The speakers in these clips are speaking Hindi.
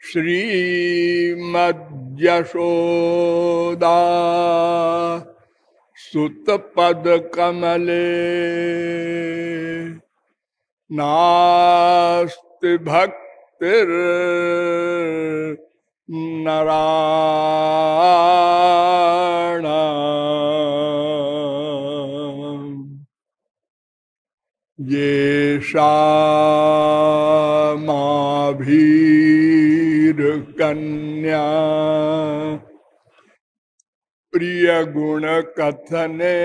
श्रीमद्यशोदा सुतपदकमले नास्ति भक्तिर नराण ये कन्या प्रिय गुण कथने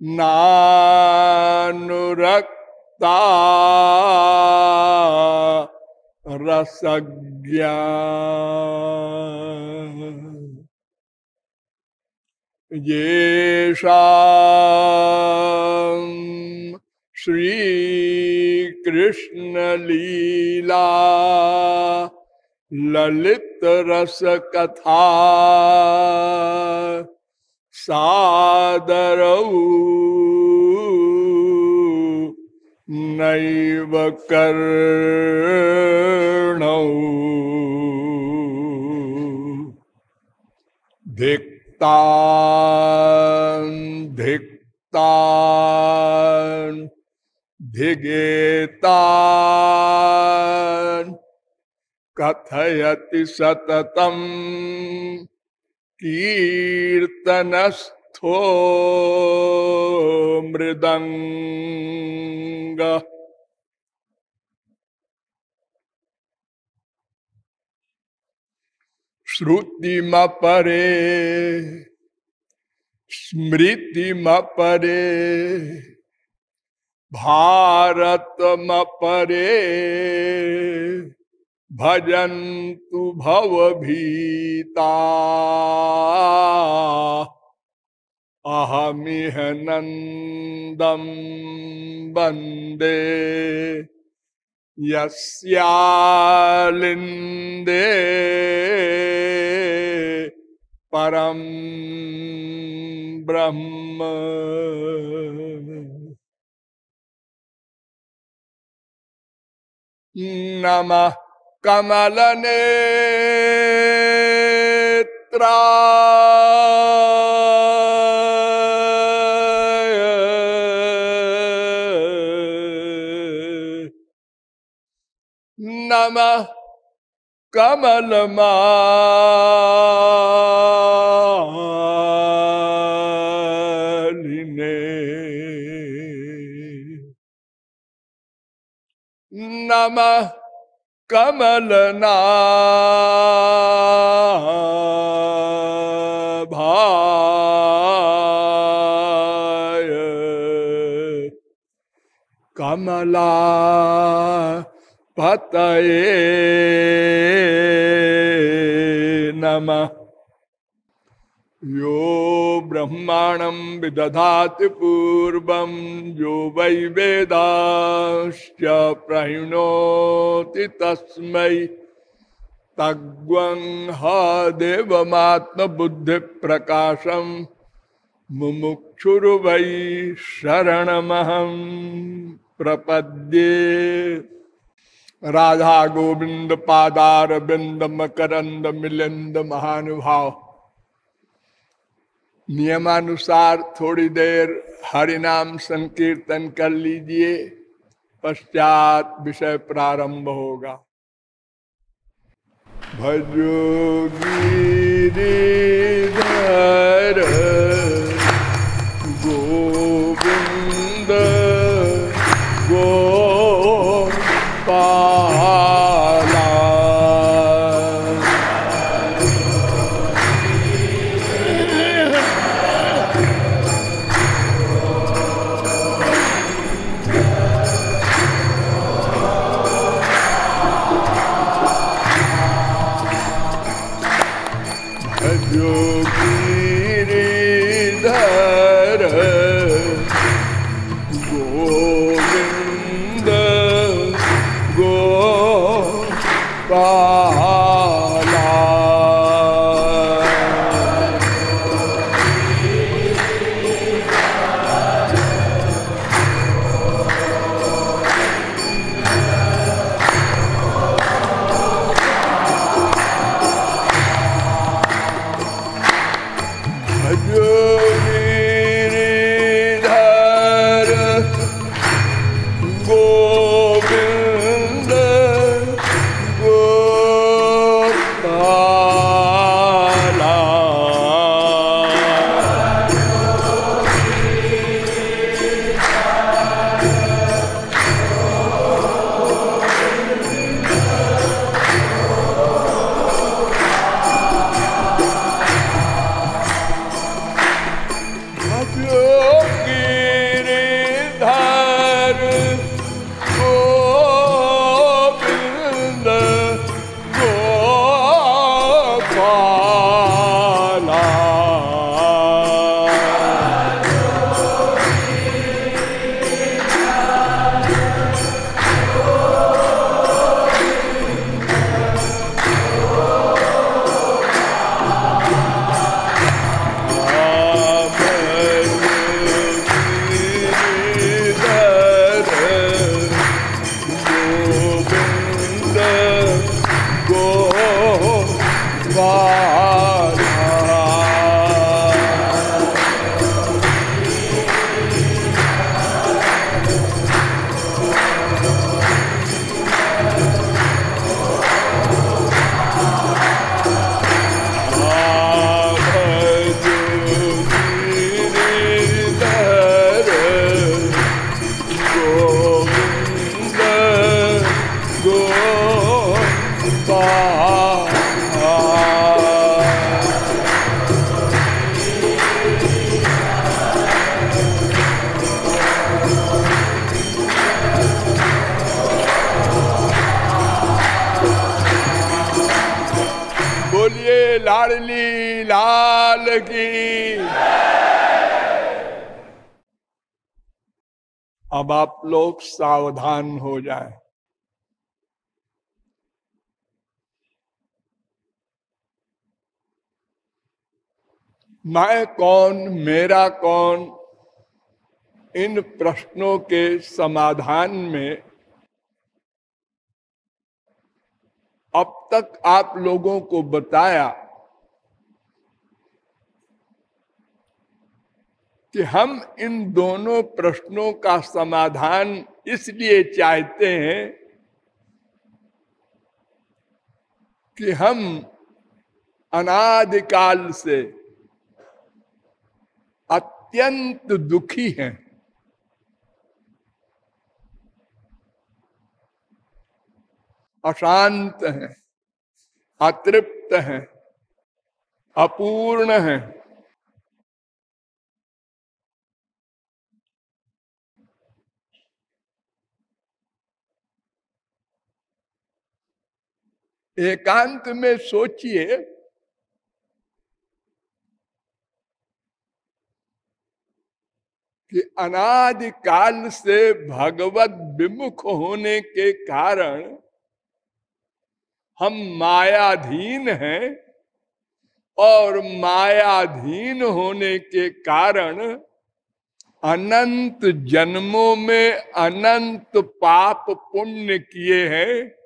नानुरक्ता रसज्ञा। येषा श्री कृष्ण लीला ललित रस कथा सादर नैव कर्ण। धिक्तान धिक्तान कथयति सततम कीर्तनस्थो मृदंग श्रुतिम परे परे भजन्तु भवभीता अहमिह नन्दं वंदे। यस्यालिन्दे परम ब्रह्म। नमः कमल नमः कमल मालिने नमः कमलना भाय कमला पतये नमः। यो ब्रह्माणं विदधाति पूर्वं, यो वै वेदाश्च प्रहिणोति तस्मै। तग्वं ह देवमात्मबुद्धिप्रकाशं, मुमुक्षुर्वै शरणमहं प्रपद्ये। राधा गोविंद पादार, बिंद, मकरंद, मिलिंद, महानुभाव। नियमानुसार थोड़ी देर हरिनाम संकीर्तन कर लीजिए, पश्चात विषय प्रारंभ होगा। भजो सावधान हो जाए। मैं कौन, मेरा कौन, इन प्रश्नों के समाधान में अब तक आप लोगों को बताया कि हम इन दोनों प्रश्नों का समाधान इसलिए चाहते हैं कि हम अनादिकाल से अत्यंत दुखी हैं। अशांत हैं, अतृप्त हैं, अपूर्ण हैं। एकांत में सोचिए। कि अनादि काल से भगवत विमुख होने के कारण हम मायाधीन हैं और मायाधीन होने के कारण अनंत जन्मों में अनंत पाप पुण्य किए हैं।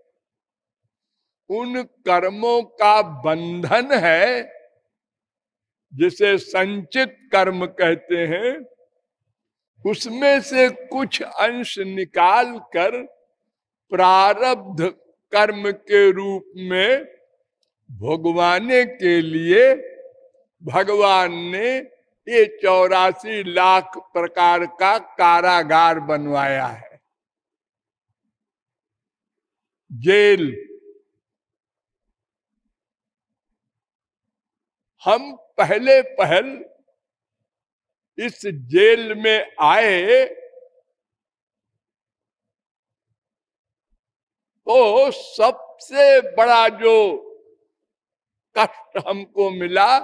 उन कर्मों का बंधन है, जिसे संचित कर्म कहते हैं, उसमें से कुछ अंश निकाल कर प्रारब्ध कर्म के रूप में भोगवाने के लिए भगवान ने ये चौरासी लाख प्रकार का कारागार बनवाया है। जेल हम पहले पहल इस जेल में आए तो सबसे बड़ा जो कष्ट हमको मिला,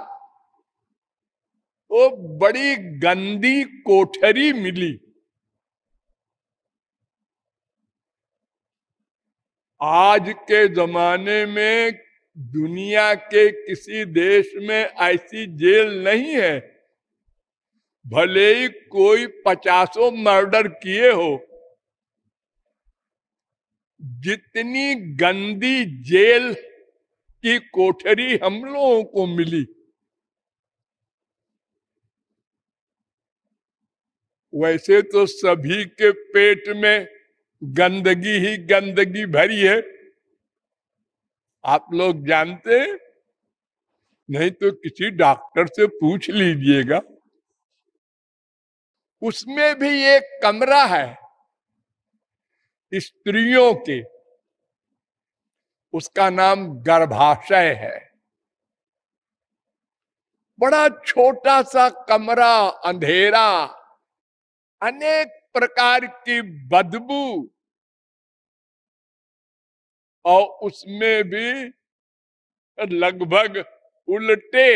वो बड़ी गंदी कोठरी मिली। आज के जमाने में दुनिया के किसी देश में ऐसी जेल नहीं है। भले ही कोई पचासों मर्डर किए हो। जितनी गंदी जेल की कोठरी हम लोगों को मिली। वैसे तो सभी के पेट में गंदगी ही गंदगी भरी है। आप लोग जानते नहीं तो किसी डॉक्टर से पूछ लीजिएगा। उसमें भी एक कमरा है स्त्रियों के। उसका नाम गर्भाशय है। बड़ा छोटा सा कमरा, अंधेरा, अनेक प्रकार की बदबू। और उसमें भी लगभग उल्टे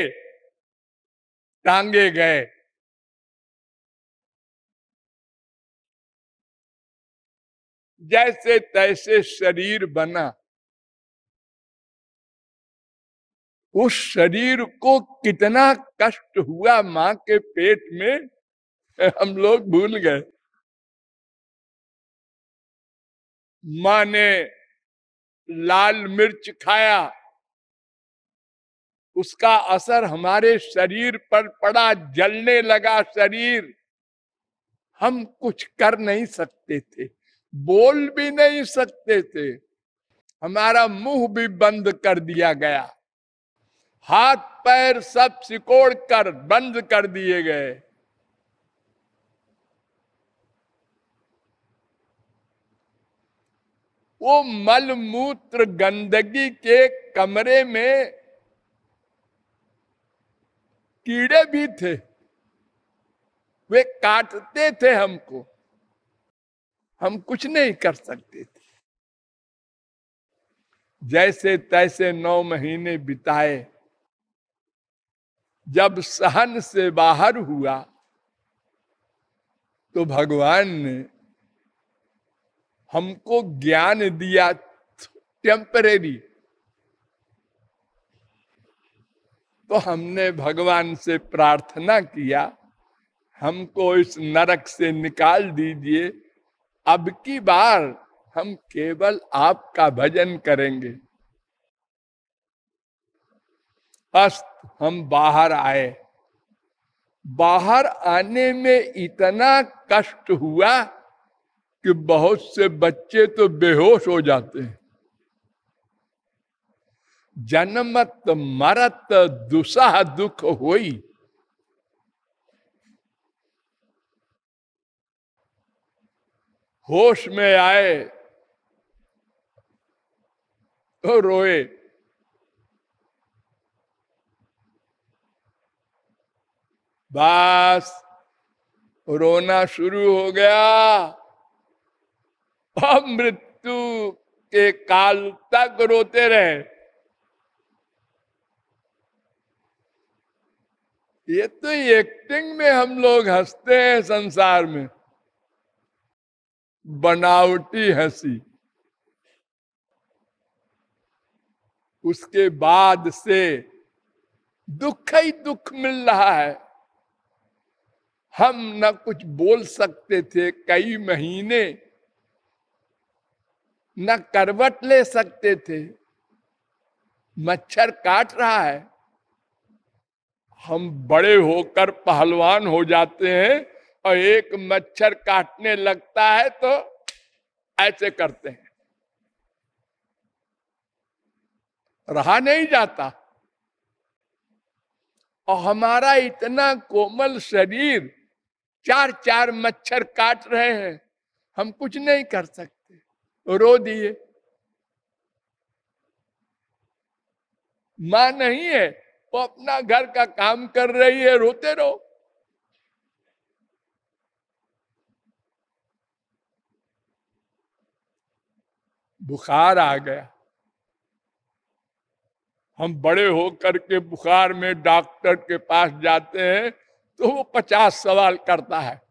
टांगे गए। जैसे तैसे शरीर बना। उस शरीर को कितना कष्ट हुआ माँ के पेट में, हम लोग भूल गए। माँ ने लाल मिर्च खाया। उसका असर हमारे शरीर पर पड़ा, जलने लगा शरीर। हम कुछ कर नहीं सकते थे, बोल भी नहीं सकते थे। हमारा मुँह भी बंद कर दिया गया। हाथ, पैर सब सिकोड़ कर बंद कर दिए गए। वो मल मूत्र गंदगी के कमरे में कीड़े भी थे। वे काटते थे हमको। हम कुछ नहीं कर सकते थे। जैसे तैसे नौ महीने बिताए। जब सहन से बाहर हुआ तो भगवान ने हमको ज्ञान दिया टेम्परेरी तो हमने भगवान से प्रार्थना किया, हमको इस नरक से निकाल दीजिए। अब की बार हम केवल आपका भजन करेंगे। अस्त हम बाहर आए। बाहर आने में इतना कष्ट हुआ कि बहुत से बच्चे तो बेहोश हो जाते हैं। जन्मत मरत दुसाह दुख होई। होश में आए तो रोए। बस रोना शुरू हो गया। अब मृत्यु के काल तक रोते रहे। ये तो एक्टिंग में हम लोग हँसते हैं संसार में। बनावटी हँसी। उसके बाद से दुख ही दुख मिल रहा है। हम न कुछ बोल सकते थे कई महीने। न करवट ले सकते थे। मच्छर काट रहा है। हम बड़े होकर पहलवान हो जाते हैं और एक मच्छर काटने लगता है तो ऐसे करते हैं। रहा नहीं जाता। और हमारा इतना कोमल शरीर चार चार मच्छर काट रहे हैं, हम कुछ नहीं कर सकते। रो दिए। माँ नहीं है, वो अपना घर का काम कर रही है, रोते रहो। बुखार आ गया। हम बड़े होकर के बुखार में डॉक्टर के पास जाते हैं तो वो पचास सवाल करता है।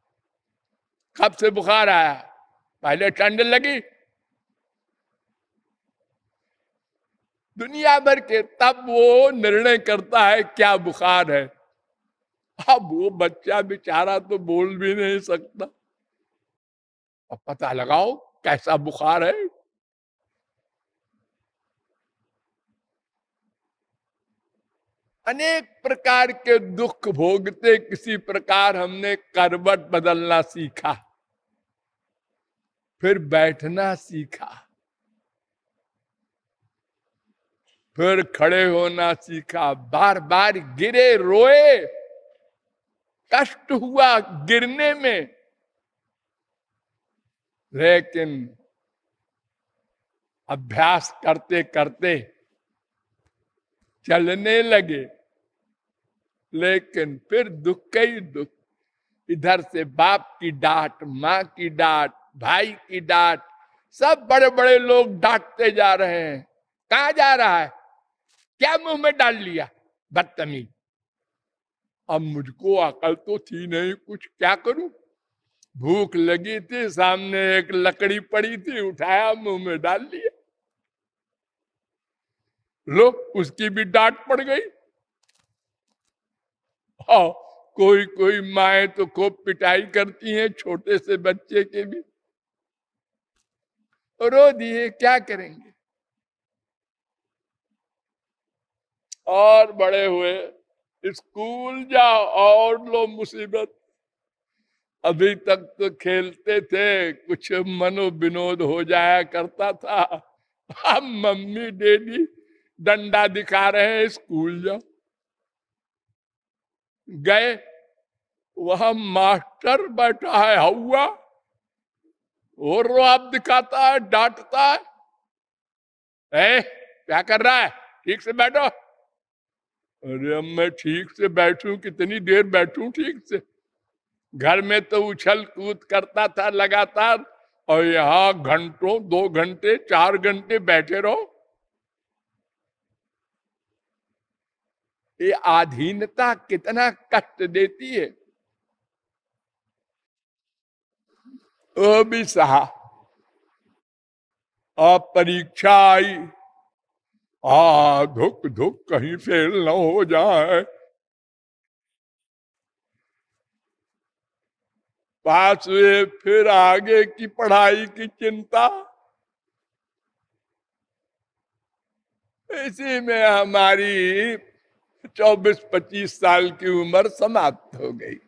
कब से बुखार आया? पहले ठंड लगी दुनिया भर के, तब वो निर्णय करता है क्या बुखार है। अब वो बच्चा बेचारा तो बोल भी नहीं सकता। अब पता लगाओ कैसा बुखार है। अनेक प्रकार के दुख भोगते किसी प्रकार हमने करवट बदलना सीखा। फिर बैठना सीखा। फिर खड़े होना सीखा। बार बार गिरे, रोए। कष्ट हुआ गिरने में। लेकिन अभ्यास करते करते चलने लगे। लेकिन फिर दुख ही दुख। इधर से बाप की डांट, माँ की डांट, भाई की डांट, सब बड़े बड़े लोग डांटते जा रहे हैं। कहा जा रहा है? क्या मुँह में डाल लिया? बदतमीज। अब मुझको अकल तो थी नहीं, कुछ क्या करूँ? भूख लगी थी, सामने एक लकड़ी पड़ी थी, उठाया, मुँह में डाल लिया। लो उसकी भी डांट पड़ गई। हाँ कोई कोई माए तो खूब पिटाई करती हैं, छोटे से बच्चे के भी। रो दिए क्या करेंगे? और बड़े हुए स्कूल जाओ और लो मुसीबत। अभी तक तो खेलते थे कुछ मनो विनोद हो जाया करता था। अब मम्मी डैडी डंडा दिखा रहे हैं स्कूल जाओ। गए वह मास्टर बैठा है हुआ और आप दिखाता है डांटता है। ए, क्या कर रहा है? ठीक से बैठो। अरे अब मैं ठीक से बैठू, कितनी देर बैठू ठीक से? घर में तो उछल कूद करता था लगातार, और यहाँ घंटों, दो घंटे, चार घंटे बैठे रहो। ये आधीनता कितना कष्ट देती है। वो भी सहा परीक्षा आई। आ धुक धुक कहीं फेल न हो जाए। पास हुए फिर आगे की पढ़ाई की चिंता। इसी में हमारी 24-25 साल की उम्र समाप्त हो गई।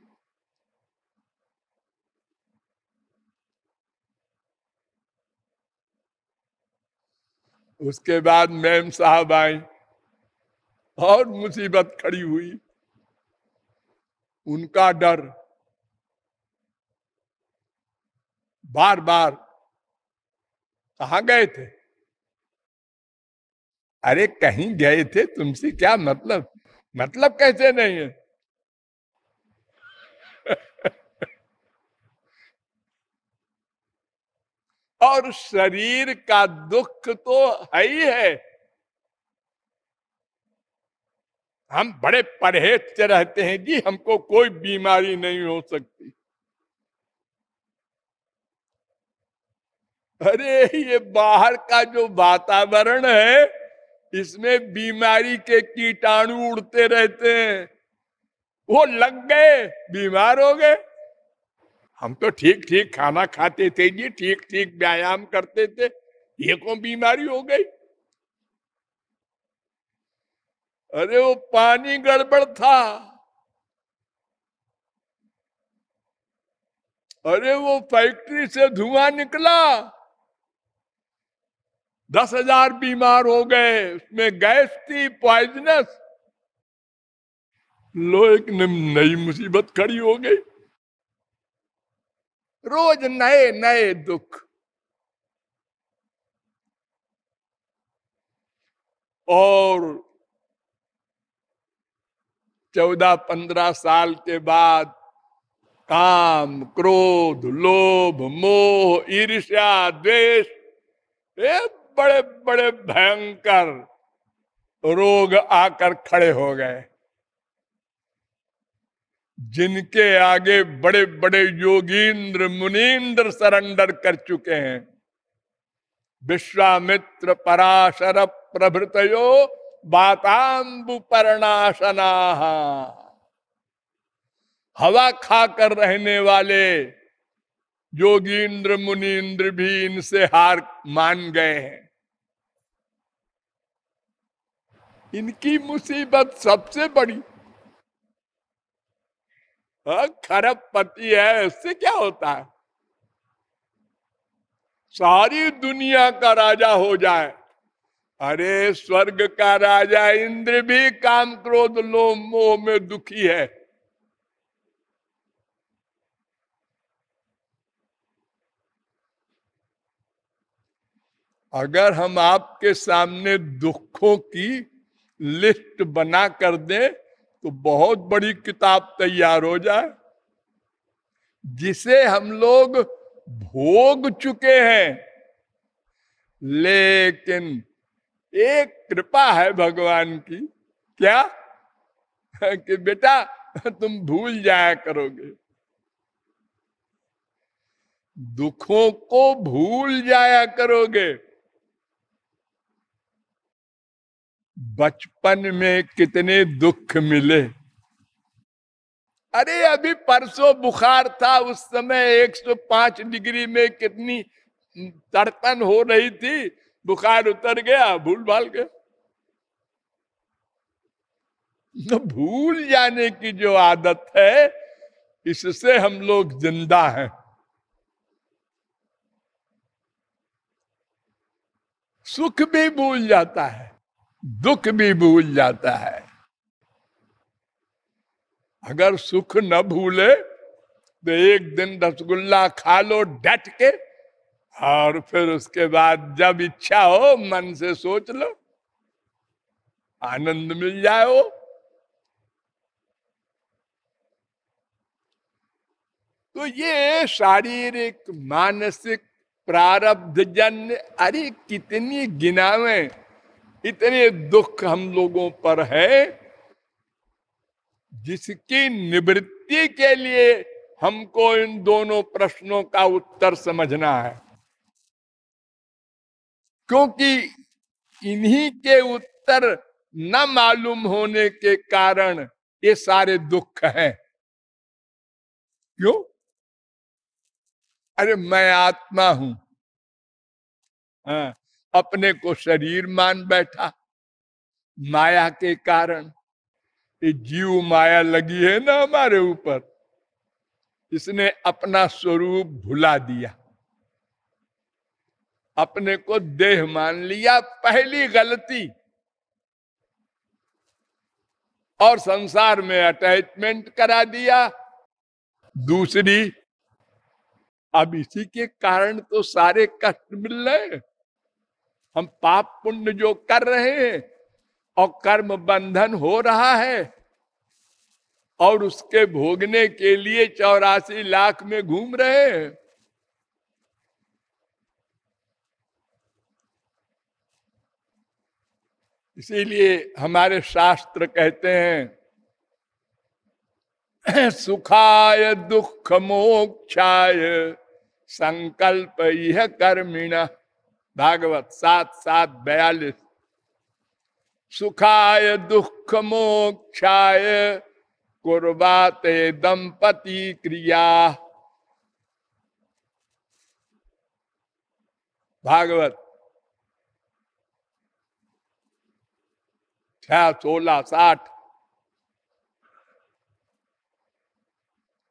उसके बाद मैम साहब आई और मुसीबत खड़ी हुई। उनका डर बार बार कहा गए थे? अरे कहीं गए थे तुमसे क्या मतलब? मतलब कैसे नहीं है? और शरीर का दुख तो है ही है। हम बड़े परहेज से रहते हैं, जी, हमको कोई बीमारी नहीं हो सकती। अरे, ये बाहर का जो वातावरण है, इसमें बीमारी के कीटाणु उड़ते रहते हैं। वो लग गए, बीमार हो गए। हम तो ठीक ठीक खाना खाते थे जी, ठीक ठीक व्यायाम करते थे। ये कौन बीमारी हो गई? अरे वो पानी गड़बड़ था। अरे वो फैक्ट्री से धुआँ निकला। दस हज़ार बीमार हो गए, उसमें गैस थी पॉइजनस लो एक नई मुसीबत खड़ी हो गई। रोज नए नए दुख। और चौदह, पंद्रह साल के बाद काम, क्रोध, लोभ, मोह, ईर्ष्या, द्वेष बड़े बड़े भयंकर रोग आकर खड़े हो गए। जिनके आगे बड़े बड़े योगींद्र मुनीन्द्र सरेंडर कर चुके हैं। विश्वामित्र पराशर प्रभृतयो बातांबु परणाशना हवा खाकर रहने वाले योगींद्र मुनीन्द्र भी इनसे हार मान गए हैं। इनकी मुसीबत सबसे बड़ी खरब पति है उससे क्या होता है? सारी दुनिया का राजा हो जाए। अरे, स्वर्ग का राजा इंद्र भी काम क्रोध लो मोह में दुखी है। अगर हम आपके सामने दुखों की लिस्ट बना कर दें तो बहुत बड़ी किताब तैयार हो जाए, जिसे हम लोग भोग चुके हैं। लेकिन एक कृपा है भगवान की, क्या? कि बेटा, तुम भूल जाया करोगे। दुखों को भूल जाया करोगे। बचपन में कितने दुख मिले। अरे, अभी परसों बुखार था, उस समय 105 डिग्री में कितनी तड़पन हो रही थी, बुखार उतर गया, भूल भाल गया तो भूल जाने की जो आदत है, इससे हम लोग ज़िंदा हैं। सुख भी भूल जाता है। दुख भी भूल जाता है। अगर सुख न भूले तो एक दिन रसगुल्ला खा लो डट के, और फिर उसके बाद जब इच्छा हो, मन से सोच लो। आनंद मिल जाए वो। तो ये शारीरिक, मानसिक प्रारब्ध जन्य अरे कितनी गिनावे। इतने दुख हम लोगों पर है, जिसकी निवृत्ति के लिए हमको इन दोनों प्रश्नों का उत्तर समझना है। क्योंकि इन्हीं के उत्तर न मालूम होने के कारण ये सारे दुख हैं। क्यों? अरे मैं आत्मा हूँ। हाँ। अपने को शरीर मान बैठा। माया के कारण ये जीव माया लगी है ना हमारे ऊपर, इसने अपना स्वरूप भुला दिया। अपने को देह मान लिया, पहली गलती। और संसार में अटैचमेंट करा दिया। दूसरी, अब इसी के कारण तो सारे कष्ट मिल रहे हम पाप पुण्य जो कर रहे हैं और कर्म बंधन हो रहा है और उसके भोगने के लिए चौरासी लाख में घूम रहे हैं। इसीलिए हमारे शास्त्र कहते हैं, सुखाय दुख मोक्षाय संकल्प यह कर्मिणा भागवत सात सात बयालीस। सुखाय दुख मोक्षाय कुर्बाते दंपति क्रिया। भागवत। छह, सोलह, साठ।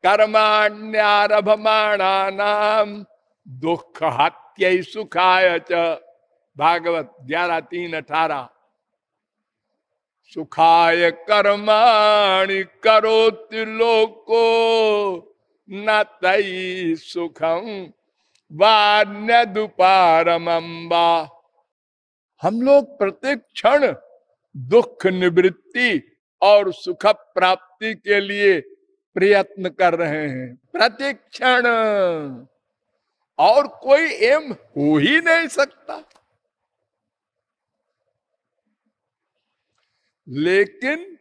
कर्माण्यारभमाणा नाम दुख हत नित्य सुखाय च भागवत ग्यारह, तीन, अठारह। सुखाय कर्माणि करो लोको, न तई सुखम वान्य दुपारम्बा हम लोग प्रत्येक क्षण दुख, निवृत्ति और सुख प्राप्ति के लिए प्रयत्न कर रहे हैं। प्रत्येक क्षण। और कोई एम हो ही नहीं सकता। लेकिन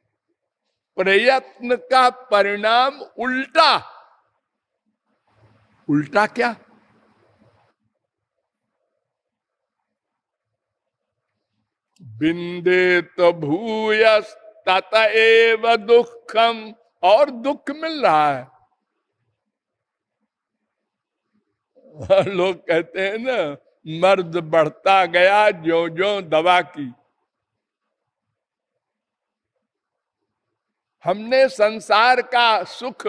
प्रयत्न का परिणाम उल्टा। उल्टा क्या? बिंदे तो भूय तत एव दुखम, और दुख मिल रहा है। लोग कहते हैं ना, मर्द बढ़ता गया जो जो दवा की। हमने संसार का सुख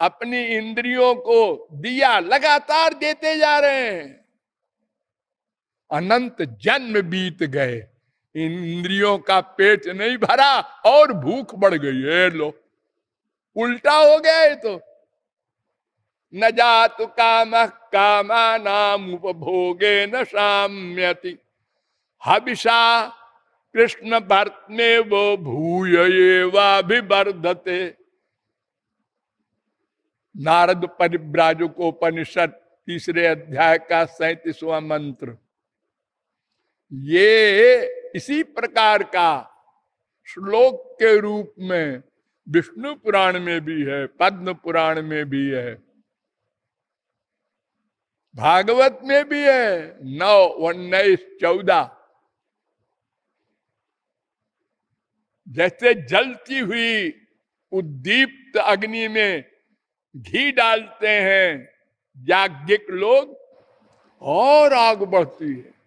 अपनी इंद्रियों को दिया, लगातार देते जा रहे हैं। अनंत जन्म बीत गए इंद्रियों का पेट नहीं भरा और भूख बढ़ गई। है लो, उल्टा हो गया है तो। न जातु काम कामा नाम उपभोगे न साम्यति हबिषा कृष्ण भर्त में वो भूय वर्धते नारद परिव्राजकोपनिषद तीसरे अध्याय का सैतीसवा मंत्र। ये इसी प्रकार का श्लोक के रूप में विष्णु पुराण में भी है, पद्म पुराण में भी है। भागवत में भी है, नौ, उन्नीस, चौदह। जैसे जलती हुई उद्दीप्त अग्नि में घी डालते हैं, याज्ञिक लोग और आग बढ़ती है।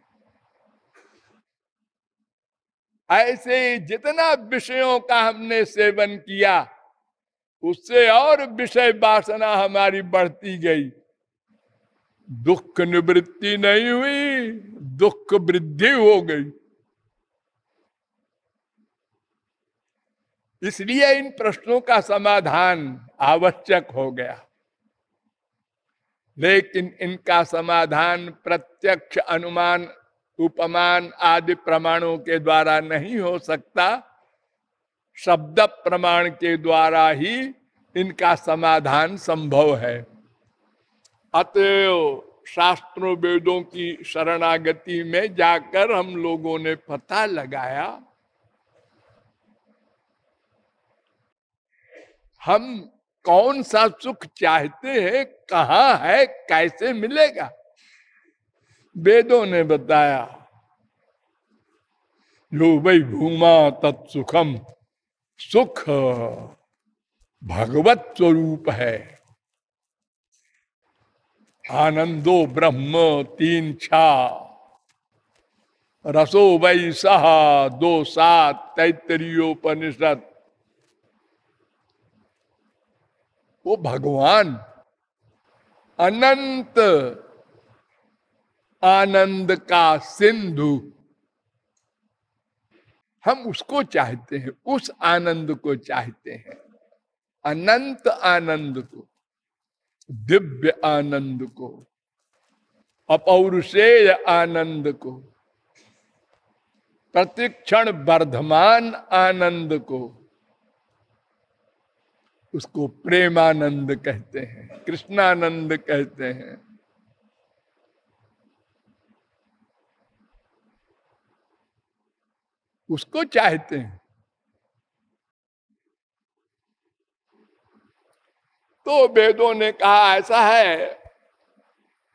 ऐसे ही जितना विषयों का हमने सेवन किया, उससे और विषय वासना हमारी बढ़ती गई। दुख निवृत्ति नहीं हुई, दुख वृद्धि हो गई। इसलिए इन प्रश्नों का समाधान आवश्यक हो गया। लेकिन इनका समाधान प्रत्यक्ष अनुमान, उपमान आदि प्रमाणों के द्वारा नहीं हो सकता। शब्द प्रमाण के द्वारा ही इनका समाधान संभव है। अतएव शास्त्रों वेदों की शरणागति में जाकर हम लोगों ने पता लगाया, हम कौन सा सुख चाहते हैं, कहा है, कैसे मिलेगा? वेदों ने बताया जो भाई भूमा तत्सुखम सुख भगवत स्वरूप है। आनंदो ब्रह्म तीन छा। रसो वै सह दो सात तैतरीयोपनिषद। वो भगवान, अनंत आनंद का सिंधु। हम उसको चाहते हैं, उस आनंद को चाहते हैं, अनंत आनंद को। दिव्य आनंद को अपौरुषेय आनंद को, प्रतिक्षण वर्धमान आनंद को, उसको प्रेमानंद कहते हैं, कृष्णानंद कहते हैं। उसको चाहते हैं तो वेदों ने कहा, ऐसा है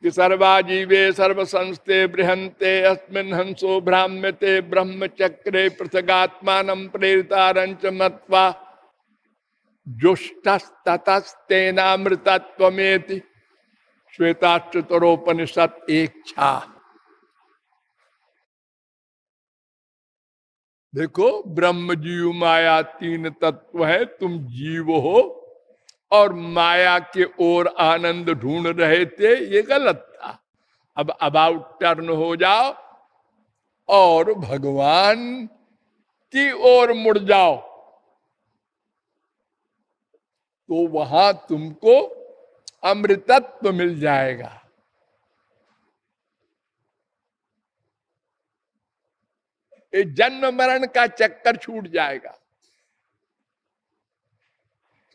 कि सर्वाजीवे सर्व संस्थे बृहंते अस्मिन हंसो ब्राह्म्यते ब्रह्म चक्रे पृथगात्मान प्रेरिता रंच मत्वा जुष्टस्ततस्तेनामृतत्वमेति श्वेताश्चतरोपनिषद एक छा देखो ब्रह्म जीव माया तीन तत्व है, तुम जीव हो और माया के ओर आनंद ढूंढ रहे थे, ये गलत था। अब अबाउट टर्न हो जाओ और भगवान की ओर मुड़ जाओ। तो वहाँ तुमको अमृतत्व मिल जाएगा। जन्म मरण का चक्कर छूट जाएगा।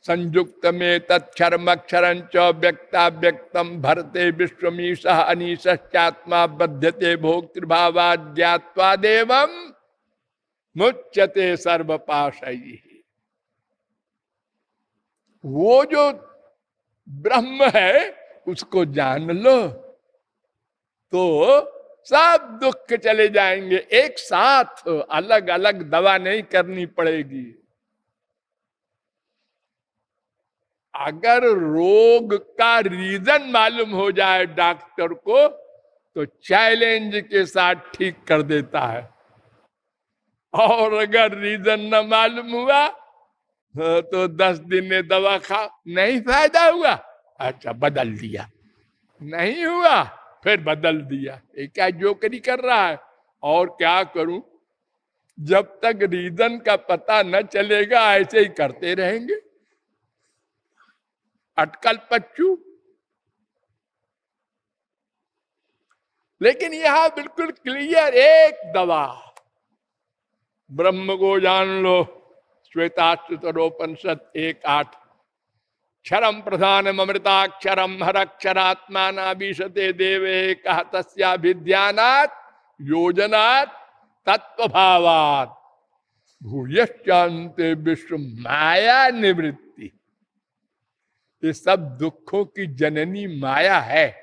संयुक्त में तत्क्षरमक्षर व्यक्ता व्यक्तम भरते विश्वमीश अनीश्चात्मा बध्यते देवम मुच्यते सर्वपाशयी वो जो ब्रह्म है, उसको जान लो तो सब दुख चले जाएँगे। एक साथ अलग अलग दवा नहीं करनी पड़ेगी। अगर रोग का रीजन मालूम हो जाए डॉक्टर को तो चैलेंज के साथ ठीक कर देता है। और अगर रीजन न मालूम हुआ तो दस दिन में दवा खा, नहीं फ़ायदा हुआ। अच्छा बदल दिया। नहीं हुआ, फिर बदल दिया। ये क्या जोकरी कर रहा है? और क्या करूँ? जब तक रीजन का पता न चलेगा, ऐसे ही करते रहेंगे। अटकल पच्चू। लेकिन यहाँ बिल्कुल क्लियर एक दवा। ब्रह्म को जान लो। श्वेताश्रोपनिषद एक आठ। क्षरम प्रधान अमृताक्षरम हरक्षरात्मा नाभिशते देवे कह तस्याभिध्यानात् योजनात् तत्व भावात भूयश्चांते विश्व माया निवृत्ति। ये सब दुखों की जननी माया है।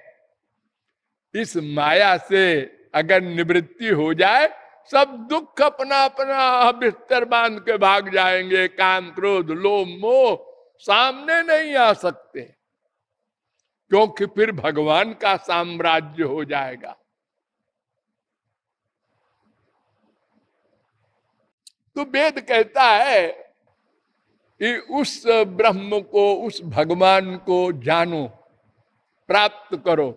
इस माया से अगर निवृत्ति हो जाए, सब दुख अपना अपना बिस्तर बाँध के भाग जाएँगे, काम क्रोध, लोभ, मोह सामने नहीं आ सकते। क्योंकि फिर भगवान का साम्राज्य हो जाएगा। तो वेद कहता है कि उस ब्रह्म को, उस भगवान को जानो, प्राप्त करो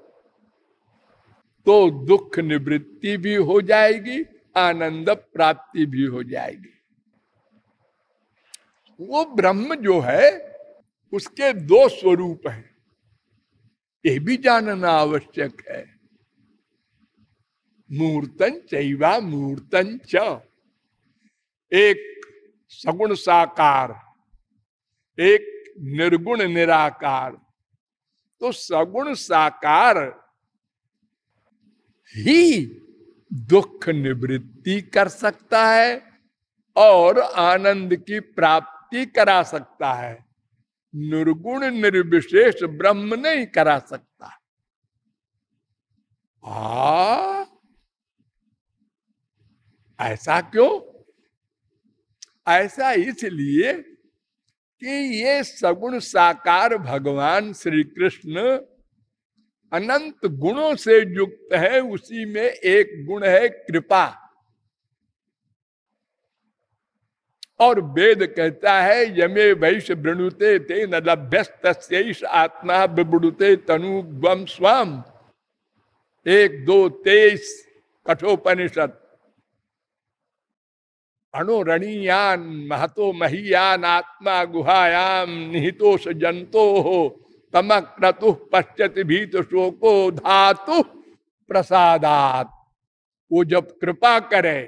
तो दुख निवृत्ति भी हो जाएगी, आनंद प्राप्ति भी हो जाएगी। वो ब्रह्म जो है, उसके दो स्वरूप हैं। ये भी जानना आवश्यक है। मूर्तन चैवा, मूर्तन च। एक सगुण साकार। एक निर्गुण निराकार। तो सगुण साकार ही दुख निवृत्ति कर सकता है और आनंद की प्राप्ति करा सकता है। निर्गुण निर्विशेष ब्रह्म नहीं करा सकता। आ, ऐसा क्यों? ऐसा इसलिए कि ये सगुण साकार भगवान श्री कृष्ण अनंत गुणों से युक्त है, उसी में एक गुण है कृपा। और वेद कहता है, यमे वैश्य वृणुते ते न लभ्यस्त आत्मा विबुड़ते तनु गम स्वम। एक, दो, तेईस कठोपनिषद। अणुरणीयान महतो महीयान, आत्मा गुहायाम, निहितोष जंतो हो पश्चत भीत शोको धातु प्रसादात। वो जब कृपा करे,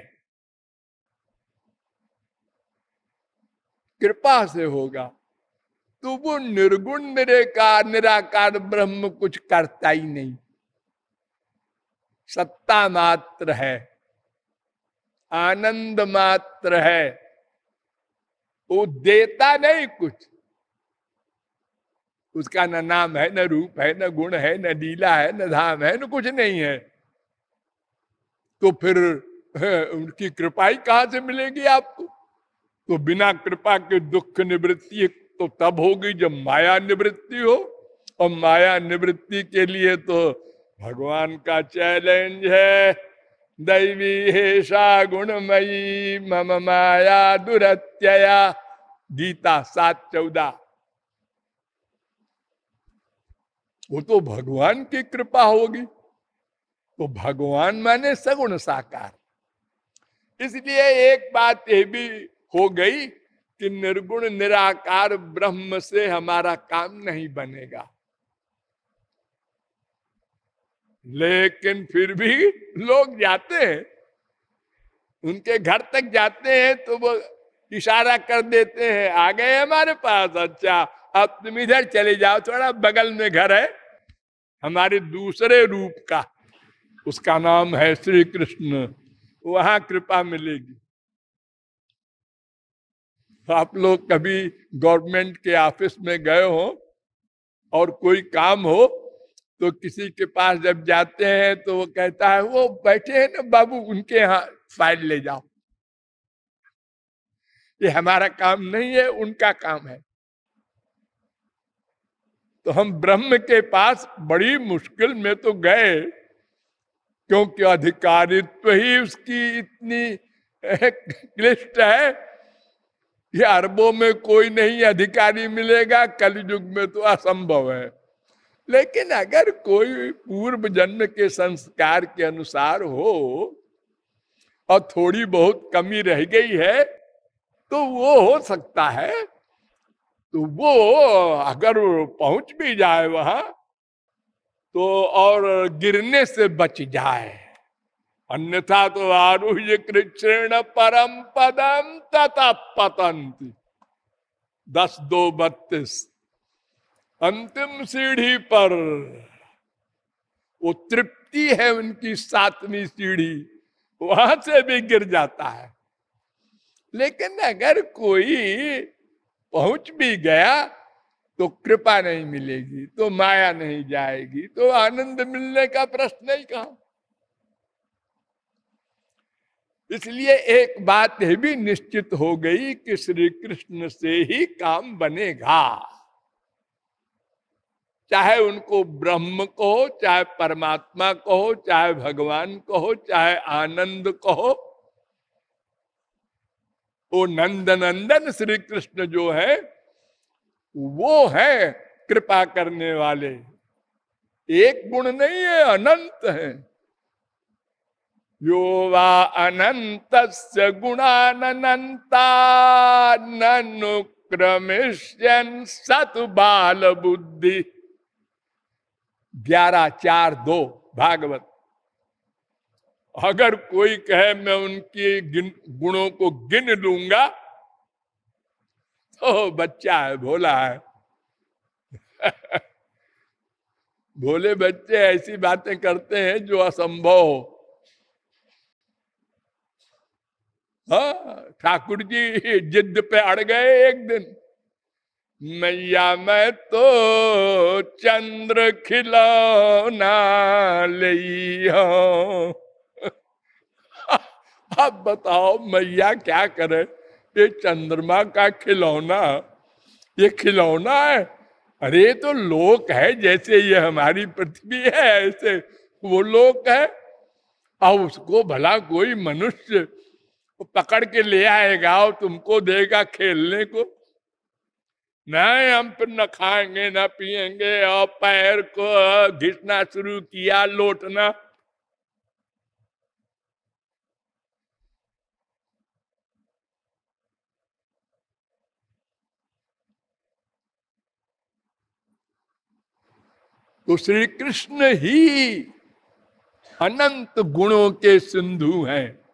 कृपा से होगा। तो वो निर्गुण, निरेकार, निराकार ब्रह्म कुछ करता ही नहीं। सत्ता मात्र है। आनंद मात्र है। वो देता नहीं कुछ। उसका न नाम है, न रूप है, न गुण है, न लीला है, न धाम है, न कुछ नहीं है। तो फिर उनकी कृपा ही कहाँ से मिलेगी आपको? तो बिना कृपा के दुख निवृत्ति तो तब होगी जब माया निवृत्ति हो। और माया निवृत्ति के लिए तो भगवान का चैलेंज है। दैवी हेषा गुणमयी मम माया दुरत्यया। गीता सात चौदह वो तो भगवान की कृपा होगी। तो भगवान माने सगुण साकार। इसलिए एक बात यह भी हो गई कि निर्गुण निराकार ब्रह्म से हमारा काम नहीं बनेगा। लेकिन फिर भी लोग जाते हैं। उनके घर तक जाते हैं तो वो इशारा कर देते हैं, आ गए हमारे पास अच्छा अब तुम इधर चले जाओ, थोड़ा बगल में घर है, हमारे दूसरे रूप का, उसका नाम है श्री कृष्ण वहाँ कृपा मिलेगी। आप लोग कभी गवर्नमेंट के ऑफ़िस में गए हो और कोई काम हो तो किसी के पास जब जाते हैं तो वो कहता है, वो बैठे हैं ना बाबू, उनके यहाँ फ़ाइल ले जाओ। ये हमारा काम नहीं है, उनका काम है। तो हम ब्रह्म के पास बड़ी मुश्किल में तो गए, क्योंकि अधिकारित्व ही उसकी इतनी, क्लिष्ट है। ये अरबों में कोई नहीं अधिकारी मिलेगा, कलयुग में तो असंभव है। लेकिन अगर कोई पूर्व जन्म के संस्कार के अनुसार हो और थोड़ी बहुत कमी रह गई है तो वो हो सकता है। तो वो अगर पहुँच भी जाए वहाँ तो और गिरने से बच जाए। अन्यथा तो आरूह्य कृष्ण परम पदम तथा पतंत दस दो बत्तीस। अंतिम सीढ़ी पर वो तृप्ति है उनकी सातवीं सीढ़ी, वहाँ से भी गिर जाता है। लेकिन अगर कोई पहुँच भी गया तो कृपा नहीं मिलेगी तो माया नहीं जाएगी तो आनंद मिलने का प्रश्न ही कहा। इसलिए एक बात यह भी निश्चित हो गई कि श्री कृष्ण से ही काम बनेगा। चाहे उनको ब्रह्म कहो, चाहे परमात्मा कहो, चाहे भगवान कहो, चाहे आनंद कहो, वो नंद नंदन श्री कृष्ण जो है, वो है कृपा करने वाले। एक गुण नहीं है, अनंत है। यो वा अनंत गुणानंता नुक्रमिष्यन सत बाल बुद्धि ग्यारह चार दो भागवत। अगर कोई कहे मैं उनके गुणों को गिन लूँगा तो बच्चा है भोला है। भोले बच्चे ऐसी बातें करते हैं जो असंभव हो। हाँ, ठाकुर जी जिद पे अड़ गए एक दिन। मैया, मैं तो चंद्र खिलौना ले अब बताओ मैया क्या करे? ये चंद्रमा का खिलौना, ये खिलौना है? अरे तो लोक है, जैसे ये हमारी पृथ्वी है, ऐसे वो लोक है। और उसको भला कोई मनुष्य पकड़ के ले आएगा और तुमको देगा खेलने को। नहीं हम फिर न खाएँगे, न पिएँगे, और पैर को घिसना शुरू किया, लोटना। तो श्री कृष्ण ही अनंत गुणों के सिंधु हैं।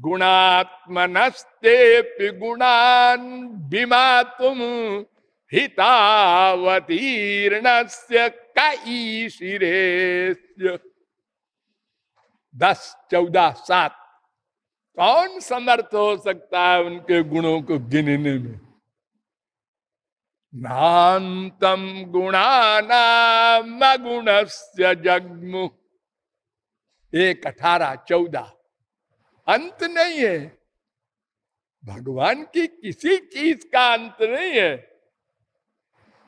गुणात्मनस्ते गुणान बिमा तुम हितावतीर्ण शिरे दस, चौदह, सात। कौन समर्थ हो सकता है उनके गुणों को गिनने में? नान्तम गुणानाम गुण से जगमु। एक, अठारह, चौदह। अंत नहीं है। भगवान की किसी चीज़ का अंत नहीं है।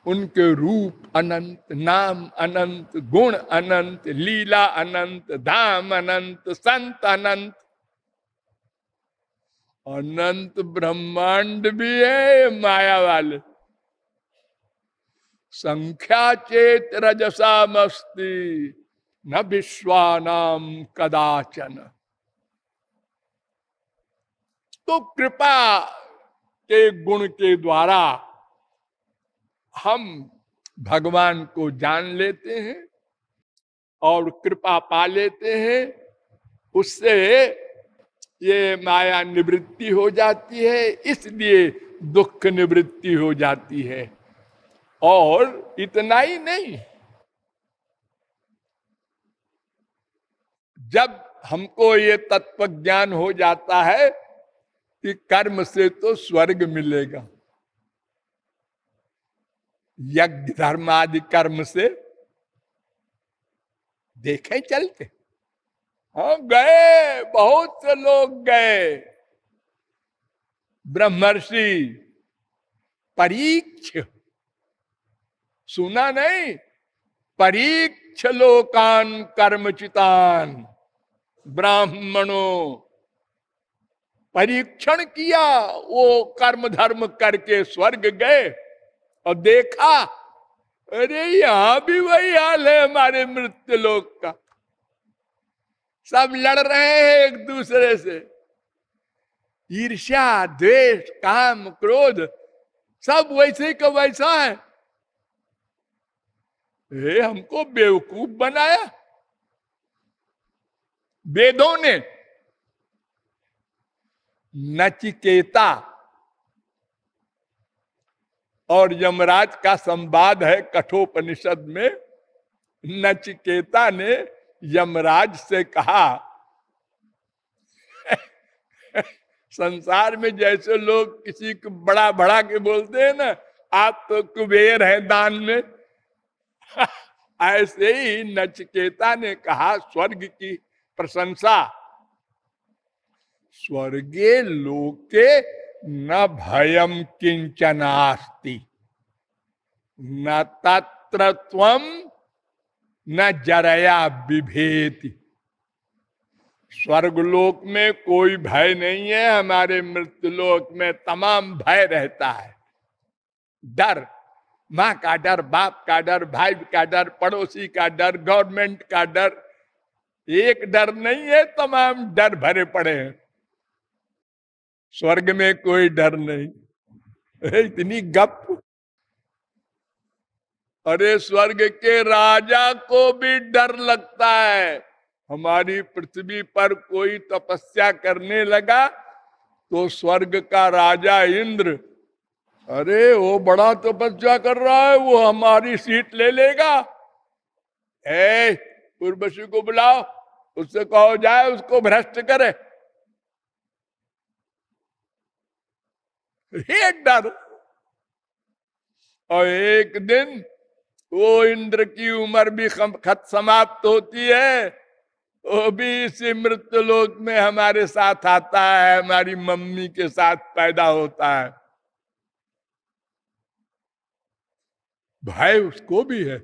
उनके रूप अनंत, नाम अनंत, गुण अनंत, लीला अनंत, धाम अनंत, संत अनंत। अनंत ब्रह्मांड भी है माया वाले संख्या चेत रजसा मस्ती न विश्वानाम कदाचन। तो कृपा के गुण के द्वारा हम भगवान को जान लेते हैं और कृपा पा लेते हैं। उससे ये माया निवृत्ति हो जाती है, इसलिए दुख निवृत्ति हो जाती है। और इतना ही नहीं, जब हमको ये तत्व ज्ञान हो जाता है कि कर्म से तो स्वर्ग मिलेगा। यज्ञ धर्म आदि कर्म से देखे चलते। हाँ गए, बहुत से लोग गए। ब्रह्मर्षि, परीक्ष। सुना नहीं? परीक्ष लोकान कर्मचितान ब्राह्मणों। परीक्षण किया वो कर्म धर्म करके स्वर्ग गए। और देखा अरे यहाँ भी वही हाल है हमारे मृत्यु लोक का। सब लड़ रहे हैं एक दूसरे से। ईर्ष्या द्वेष काम क्रोध सब वैसे का वैसा है। ए, हमको बेवकूफ़ बनाया। वेदों ने नचिकेता। और यमराज का संवाद है कठोपनिषद में। नचिकेता ने यमराज से कहा, संसार में जैसे लोग किसी को बड़ा बड़ा के बोलते हैं ना, आप तो कुबेर हैं दान में। ऐसे ही नचकेता ने कहा, स्वर्ग की प्रशंसा। स्वर्गे लोके न भयम किंचनास्ति न तत्र न जरया विभेति स्वर्गलोक में कोई भय नहीं है, हमारे मृत्युलोक में तमाम भय रहता है। डर, माँ का डर, बाप का डर, भाई का डर, पड़ोसी का डर, गवर्नमेंट का डर, एक डर नहीं है, तमाम डर भरे पड़े हैं। स्वर्ग में कोई डर नहीं। इतनी गप। अरे, स्वर्ग के राजा को भी डर लगता है। हमारी पृथ्वी पर कोई तपस्या करने लगा तो स्वर्ग का राजा इंद्र, अरे, वो बड़ा तपस्या कर रहा है, वो हमारी सीट ले लेगा। ए उर्वशी को बुलाओ, उससे कहो जाए, उसको भ्रष्ट करे। डर और एक दिन वो इंद्र की उम्र भी खत समाप्त होती है। वो भी इसी मृत्यु लोक में हमारे साथ आता है, हमारी मम्मी के साथ पैदा होता है। भय उसको भी है।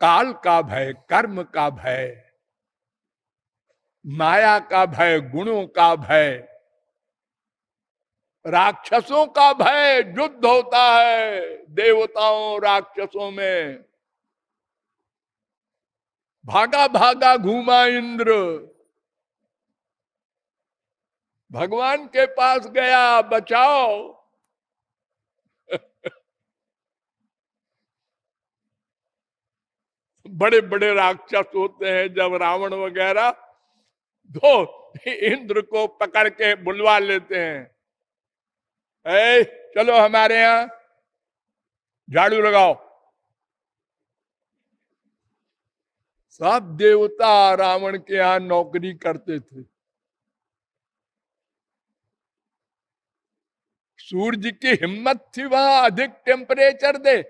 काल का भय, कर्म का भय, माया का भय, गुणों का भय। राक्षसों का भय युद्ध होता है देवताओं राक्षसों में। भागा भागा घूमा इंद्र। भगवान के पास गया, बचाओ। बड़े बड़े राक्षस होते हैं जब रावण वगैरह, दो इंद्र को पकड़ के बुलवा लेते हैं। ए, चलो हमारे यहाँ झाड़ू लगाओ। सब देवता रावण के यहाँ नौकरी करते थे। सूर्य की हिम्मत थी वहाँ अधिक टेम्परेचर दे।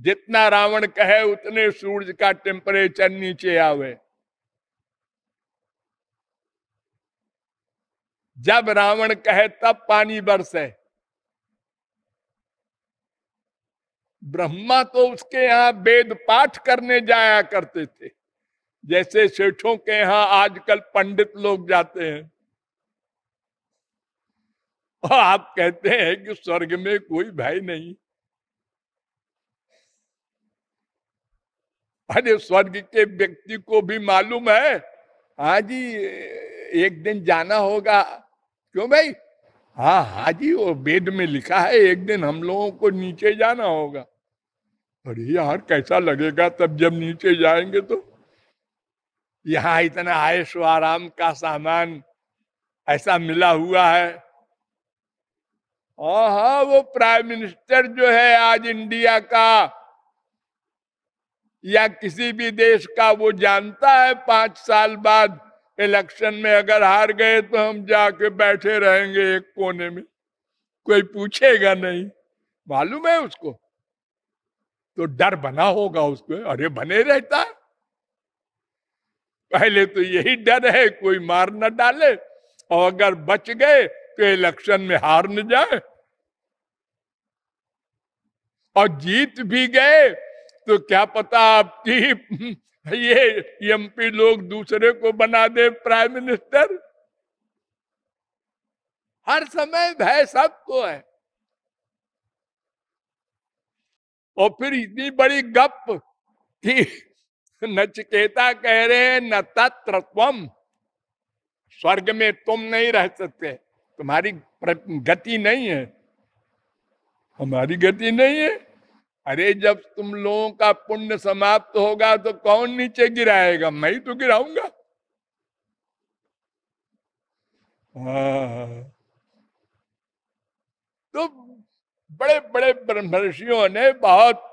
जितना रावण कहे उतने सूर्य का टेम्परेचर नीचे आवे। जब रावण कहे, तब पानी बरसे। ब्रह्मा तो उसके यहाँ वेद पाठ करने जाया करते थे। जैसे सेठों के यहाँ आजकल पंडित लोग जाते हैं। और आप कहते हैं कि स्वर्ग में कोई भाई नहीं। अरे स्वर्ग के व्यक्ति को भी मालूम है। हाँ जी, एक दिन जाना होगा। क्यों भाई? हाँ हाँ जी वो वेद में लिखा है, एक दिन हम लोगों को नीचे जाना होगा। अरे यार कैसा लगेगा तब जब नीचे जाएँगे तो? यहाँ इतना आयश आराम का सामान ऐसा मिला हुआ है। हाँ हाँ वो प्राइम मिनिस्टर जो है आज इंडिया का, या किसी भी देश का, वो जानता है पाँच साल बाद इलेक्शन में अगर हार गए तो हम जाके बैठे रहेंगे एक कोने में। कोई पूछेगा नहीं। मालूम है उसको? तो डर बना होगा उसको। अरे, बने रहता पहले तो यही डर है, कोई मार न डाले। और अगर बच गए तो इलेक्शन में हार न जाए। और जीत भी गए तो क्या पता आपकी ये एमपी लोग दूसरे को बना दे प्राइम मिनिस्टर हर समय भय सबको है। और फिर इतनी बड़ी गप कि नचकेता कह रहे हैं, न तत्र तुम स्वर्ग में तुम नहीं रह सकते। तुम्हारी गति नहीं है। हमारी गति नहीं है। अरे जब तुम लोगों का पुण्य समाप्त होगा तो कौन नीचे गिराएगा? मैं ही तो गिराऊँगा। हाँ। तो बड़े बड़े ब्रह्मर्षियों ने बहुत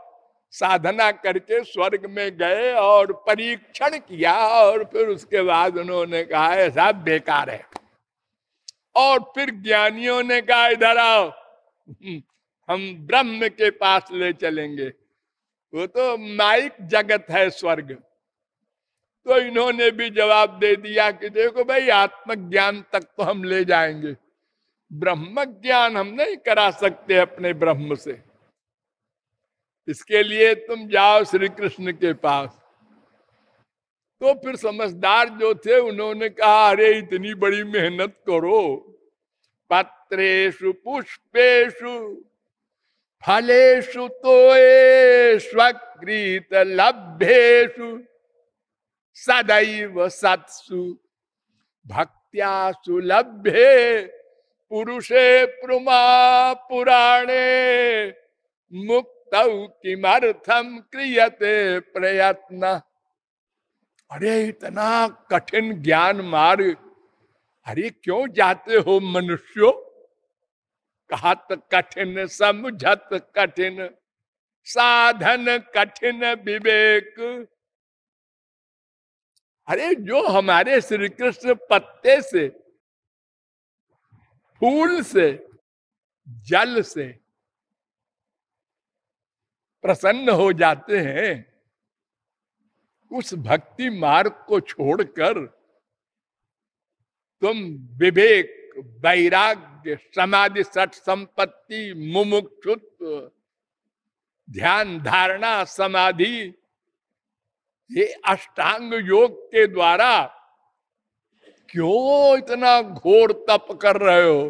साधना करके स्वर्ग में गए और परीक्षण किया और फिर उसके बाद उन्होंने कहा, ऐसा बेकार है। और फिर ज्ञानियों ने कहा, इधर आओ। हम ब्रह्म के पास ले चलेंगे। वो तो माइक जगत है स्वर्ग। तो इन्होंने भी जवाब दे दिया कि देखो भाई, आत्मज्ञान तक तो हम ले जाएँगे। ब्रह्म ज्ञान हम नहीं करा सकते अपने ब्रह्म से। इसके लिए तुम जाओ श्री कृष्ण के पास। तो फिर समझदार जो थे, उन्होंने कहा, अरे, इतनी बड़ी मेहनत करो। पत्रेशु पुष्पेशु फलेशु तो स्वकृत लभ्येशु सदैव सत्सु भक्त्या सुलभ्ये पुरुषे प्रुमा पुराणे, मुक्त किमर्थम क्रियते प्रयत्न। अरे, इतना कठिन ज्ञान मार्ग, अरे, क्यों जाते हो मनुष्यों? कहत कठिन, समझत कठिन, साधन कठिन विवेक। अरे, जो हमारे श्री कृष्ण पत्ते से, फूल से, जल से प्रसन्न हो जाते हैं, उस भक्ति मार्ग को छोड़कर तुम विवेक वैराग्य, समाधि, सठ संपत्ति मुमुक्षुत्व ध्यान, धारणा, समाधि, ये अष्टांग योग के द्वारा क्यों इतना घोर तप कर रहे हो?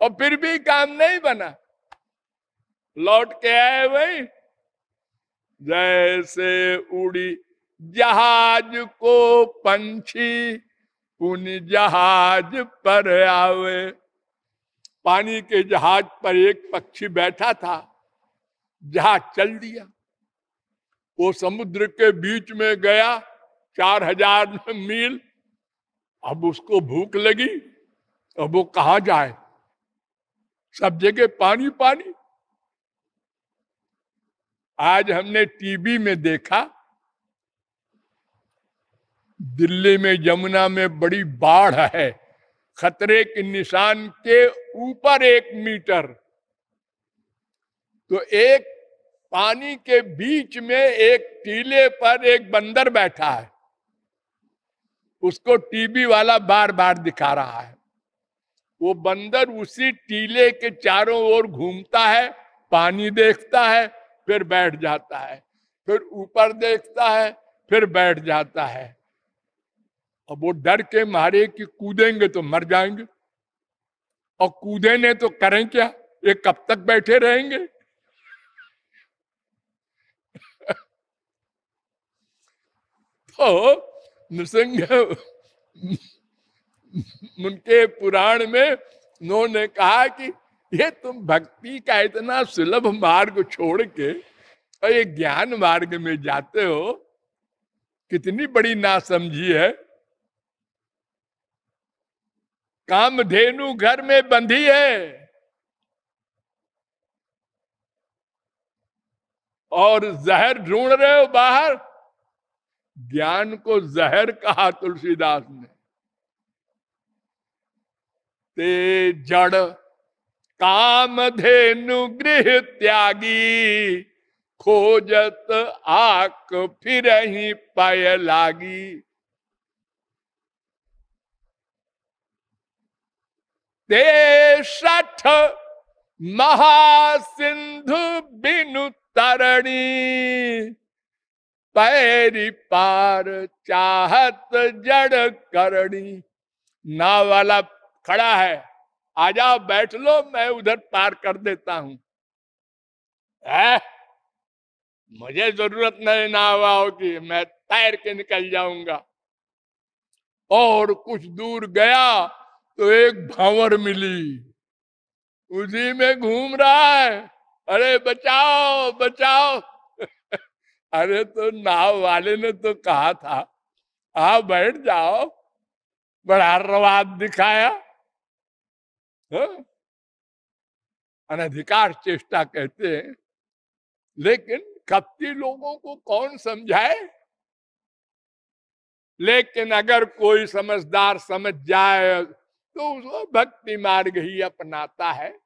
और फिर भी काम नहीं बना। लौट के आए भाई जैसे उड़ी जहाज़ को पंछी उन जहाज़ पर आवे। पानी के जहाज़ पर एक पक्षी बैठा था, जहाज़ चल दिया। वो समुद्र के बीच में गया, चार हज़ार मील। अब उसको भूख लगी, अब वो कहा जाए? सब जगह पानी पानी। आज हमने टीवी में देखा दिल्ली में, यमुना में बड़ी बाढ़ है। खतरे के निशान के ऊपर एक मीटर। तो एक पानी के बीच में एक टीले पर एक बंदर बैठा है। उसको टीवी वाला बार बार दिखा रहा है। वो बंदर उसी टीले के चारों ओर घूमता है, पानी देखता है, फिर बैठ जाता है। फिर ऊपर देखता है, फिर बैठ जाता है। अब वो डर के मारे कि कूदेंगे तो मर जाएँगे। और कूदे ने तो करें क्या? ये कब तक बैठे रहेंगे? तो नृसिंह उनके पुराण में उन्होंने कहा कि ये तुम भक्ति का इतना सुलभ मार्ग छोड़ के और ये ज्ञान मार्ग में जाते हो, कितनी बड़ी नासमझी है। कामधेनु घर में बंधी है। और जहर ढूंढ रहे हो बाहर? ज्ञान को जहर कहा तुलसीदास ने। ते जड़ काम धेनु गृह त्यागी, खोजत आक फिर ही पाय लागी। ते सठ महासिंधु बिनु तरणी। पैरी पार चाहत जड़ करणी। नाव वाला खड़ा है। आ जाओ, बैठ लो, मैं उधर पार कर देता हूँ। है मुझे ज़रूरत नहीं नाव की, मैं तैर के निकल जाऊँगा। और कुछ दूर गया तो एक भावर मिली। उसी में घूम रहा है। अरे, बचाओ बचाओ। अरे तो नाव वाले ने तो कहा था, आ, बैठ जाओ। बड़ा रवाद दिखाया। हाँ? अनधिकार चेष्टा कहते हैं। लेकिन कपटी लोगों को कौन समझाए? लेकिन अगर कोई समझदार समझ जाए तो उसको भक्ति मार्ग ही अपनाता है।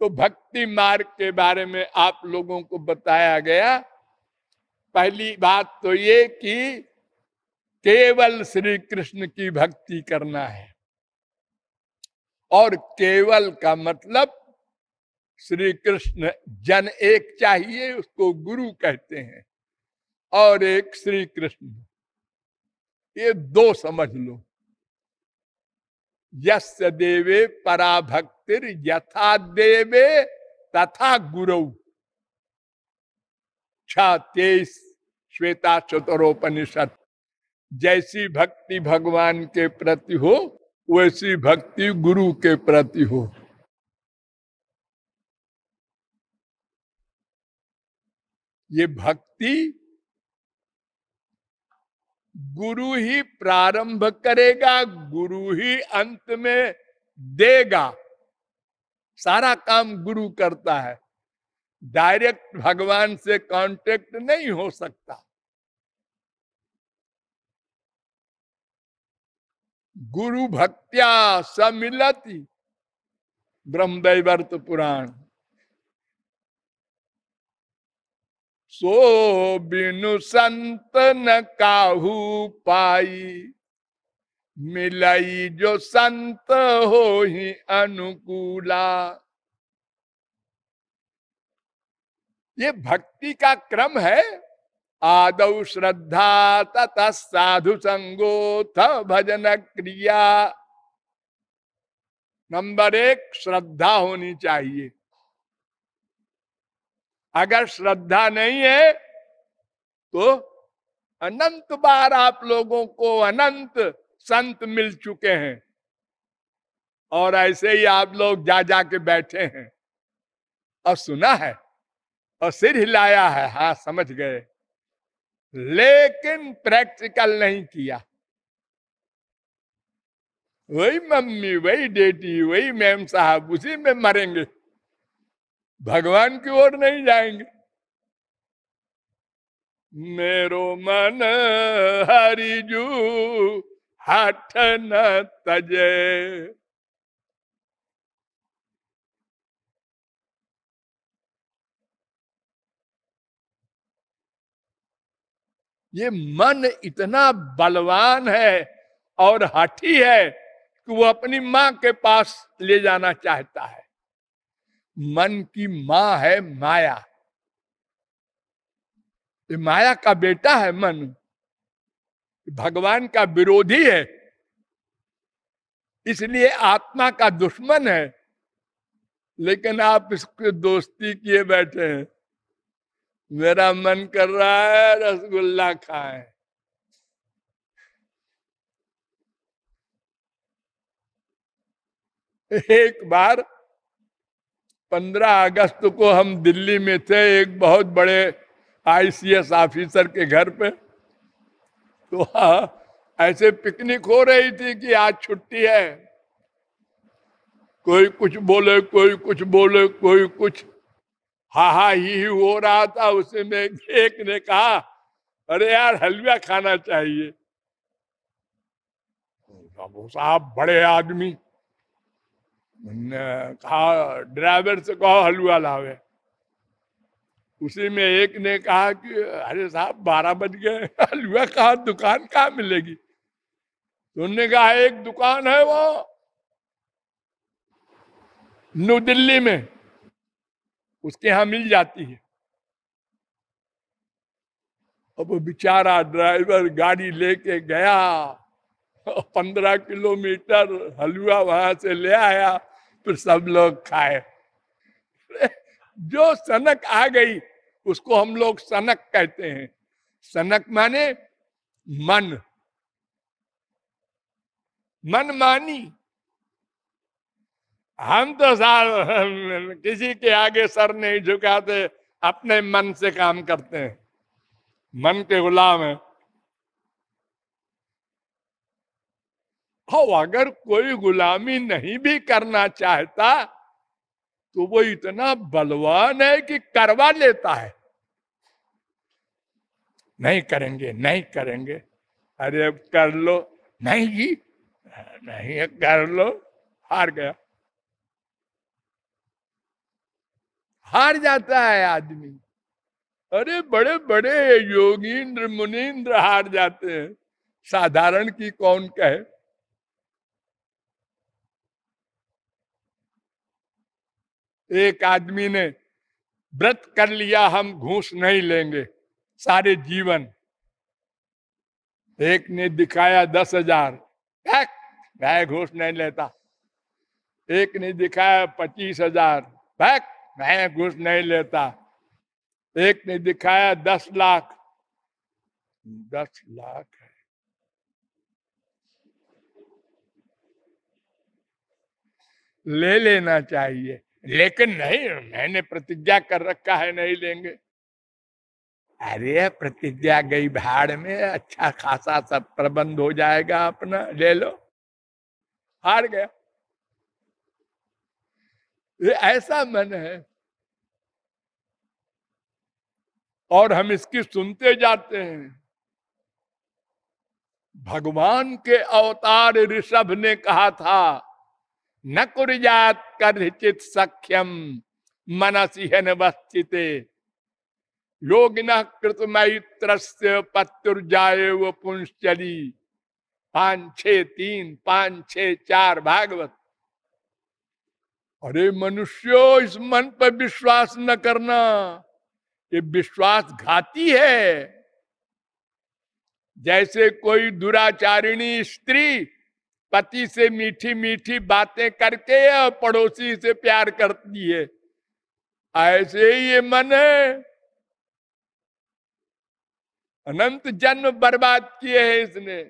तो भक्ति मार्ग के बारे में आप लोगों को बताया गया। पहली बात तो ये कि केवल श्री कृष्ण की भक्ति करना है। और केवल का मतलब श्री कृष्ण जन एक चाहिए उसको गुरु कहते हैं। और एक श्री कृष्ण। ये दो समझ लो। यस देवे पराभक्तिर यथा देवे तथा गुरु। तेईस श्वेता चतुरोपनिषद। जैसी भक्ति भगवान के प्रति हो, वैसी भक्ति गुरु के प्रति हो। ये भक्ति गुरु ही प्रारंभ करेगा, गुरु ही अंत में देगा। सारा काम गुरु करता है। डायरेक्ट भगवान से कांटेक्ट नहीं हो सकता। गुरु भक्त्या समिलती ब्रह्मदैवर्त पुराण। सो बिनु संत न काहू पाई। मिलाई जो संत हो ही अनुकूला। ये भक्ति का क्रम है। आदौ श्रद्धा तथा साधु संगो थ भजन क्रिया। नंबर एक, श्रद्धा होनी चाहिए। अगर श्रद्धा नहीं है तो अनंत बार आप लोगों को अनंत संत मिल चुके हैं। और ऐसे ही आप लोग जा जा के बैठे हैं। और सुना है, और सिर हिलाया है। हाँ समझ गए। लेकिन प्रैक्टिकल नहीं किया। वही मम्मी, वही डेटी, वही मैम साहब, उसी में मरेंगे। भगवान की ओर नहीं जाएँगे। मेरो मन हरिजू हठ न तजे। ये मन इतना बलवान है और हठी है कि वो अपनी माँ के पास ले जाना चाहता है। मन की माँ है माया। ये माया का बेटा है मन। भगवान का विरोधी है। इसलिए आत्मा का दुश्मन है। लेकिन आप इसको दोस्ती किए बैठे हैं। मेरा मन कर रहा है, रसगुल्ला खाए। एक बार पंद्रह अगस्त को हम दिल्ली में थे एक बहुत बड़े आईसीएस ऑफिसर के घर पे। तो हाँ ऐसे पिकनिक हो रही थी कि आज छुट्टी है। कोई कुछ बोले कोई कुछ बोले कोई कुछ हा हा ही, ही हो रहा था। उसे में एक ने कहा अरे यार हलवा खाना चाहिए। साहब बड़े आदमी कहा ड्राइवर से कहो, हलवा लावे। उसी में एक ने कहा कि, अरे साहब, बारह बज गए, हलवा कहा, दुकान कहा मिलेगी? तो उन्होंने कहा, एक दुकान है वो, न्यू दिल्ली में, उसके यहाँ मिल जाती है। अब वो बेचारा ड्राइवर गाड़ी लेके गया। पंद्रह किलोमीटर हलवा वहाँ से ले आया, फिर सब लोग खाए। जो सनक आ गई, उसको हम लोग सनक कहते हैं। सनक माने मन। मन मानी। हम तो साल किसी के आगे सर नहीं झुकाते, अपने मन से काम करते हैं। मन के गुलाम है। हो, अगर कोई गुलामी नहीं भी करना चाहता तो वो इतना बलवान है कि करवा लेता है। नहीं करेंगे नहीं करेंगे। अरे अब कर लो। नहीं जी, नहीं कर लो। हार गया। हार जाता है आदमी। अरे बड़े बड़े योगींद्र मुनीन्द्र हार जाते हैं। साधारण की कौन कहे? एक आदमी ने व्रत कर लिया, हम घूस नहीं लेंगे। सारे जीवन। एक ने दिखाया दस हज़ार। मैं घूस नहीं लेता। एक ने दिखाया पच्चीस हज़ार। मैं घूस नहीं लेता। एक ने दिखाया दस लाख। दस लाख है। ले लेना चाहिए। लेकिन नहीं, मैंने प्रतिज्ञा कर रखा है, नहीं लेंगे। अरे, प्रतिज्ञा गई भाड़ में अच्छा खासा सब प्रबंध हो जाएगा अपना, ले लो। हार गया। ये ऐसा मन है। और हम इसकी सुनते जाते हैं। भगवान के अवतार ऋषभ ने कहा था न कुरजात चित सख्यम मनसिहन वस्थिते योगिन कृत मैत्र पत्युर्जाए वो पुंश्चली। पाँच छ तीन पाँच छ चार, भागवत। अरे मनुष्यो, इस मन पर विश्वास न करना। ये विश्वास घाती है। जैसे कोई दुराचारिणी स्त्री पति से मीठी मीठी बातें करके और पड़ोसी से प्यार करती है। ऐसे ही ये मन है। अनंत जन्म बर्बाद किए हैं इसने।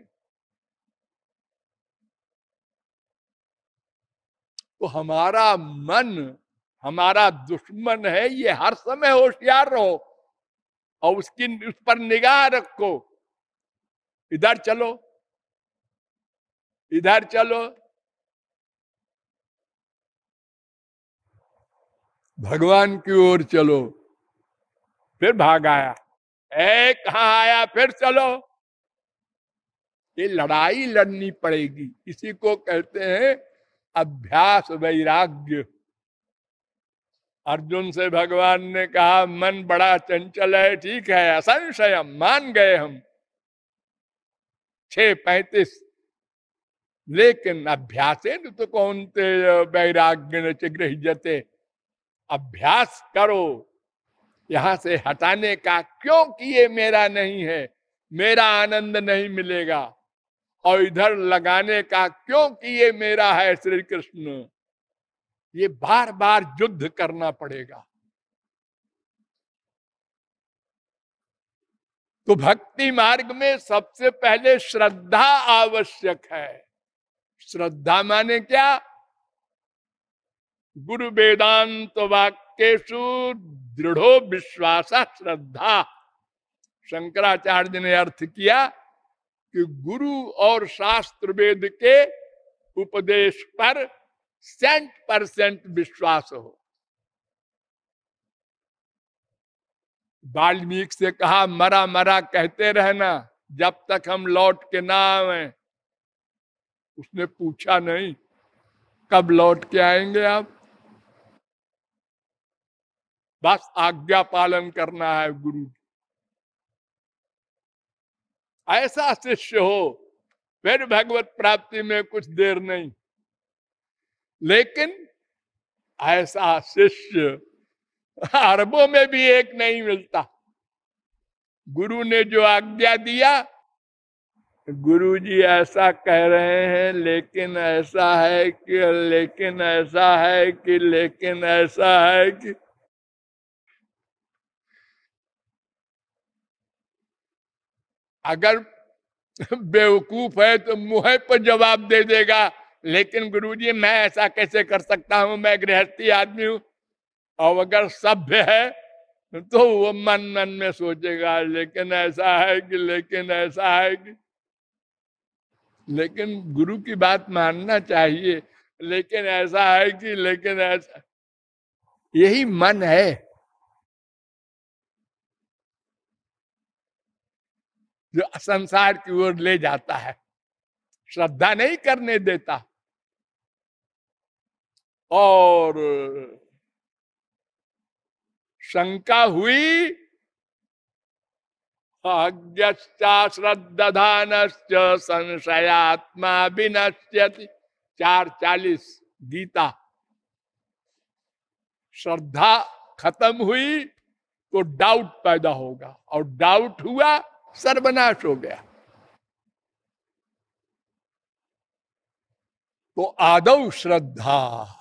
तो हमारा मन, हमारा दुश्मन है, ये हर समय होशियार रहो और उसकी, उस पर निगाह रखो। इधर चलो। इधर चलो। भगवान की ओर चलो। फिर भाग आया। ए कहा आया? फिर चलो। ये लड़ाई लड़नी पड़ेगी। इसी को कहते हैं अभ्यास वैराग्य। अर्जुन से भगवान ने कहा, मन बड़ा चंचल है, ठीक है, असंशय, मान गए हम। छ पैतीस लेकिन अभ्यास तो कौन ते वैराग्य जते अभ्यास करो, यहाँ से हटाने का क्योंकि ये मेरा नहीं है? मेरा आनंद नहीं मिलेगा। और इधर लगाने का क्योंकि ये मेरा है श्री कृष्ण? ये बार बार युद्ध करना पड़ेगा। तो भक्ति मार्ग में सबसे पहले श्रद्धा आवश्यक है। श्रद्धा माने क्या? गुरु वेदांत वाक्यु दृढ़ो विश्वास, श्रद्धा। शंकराचार्य ने अर्थ किया कि गुरु और शास्त्र वेद के उपदेश पर सेंट परसेंट विश्वास हो। वाल्मीकि से कहा, मरा मरा कहते रहना, जब तक हम लौट के ना आवे उसने पूछा नहीं, कब लौट के आएँगे आप? बस आज्ञा पालन करना है गुरु ऐसा शिष्य हो, फिर भगवत प्राप्ति में कुछ देर नहीं। लेकिन ऐसा शिष्य अरबों में भी एक नहीं मिलता। गुरु ने जो आज्ञा दिया गुरु जी ऐसा कह रहे हैं, लेकिन ऐसा है कि, लेकिन ऐसा है कि, लेकिन ऐसा है कि। अगर बेवकूफ़ है तो मुँह पर जवाब दे देगा, लेकिन गुरुजी मैं ऐसा कैसे कर सकता हूँ? मैं गृहस्थी आदमी हूँ, और अगर सभ्य है तो वो मन मन में सोचेगा, लेकिन ऐसा है कि, लेकिन ऐसा है कि। लेकिन गुरु की बात मानना चाहिए। लेकिन ऐसा है कि, लेकिन ऐसा यही मन है। जो संसार की ओर ले जाता है। श्रद्धा नहीं करने देता। और शंका हुई श्रद्धान संशयात्मा विनश्यति चार चालीस गीता। श्रद्धा खत्म हुई तो डाउट पैदा होगा। और डाउट हुआ, सर्वनाश हो गया। तो आदव श्रद्धा।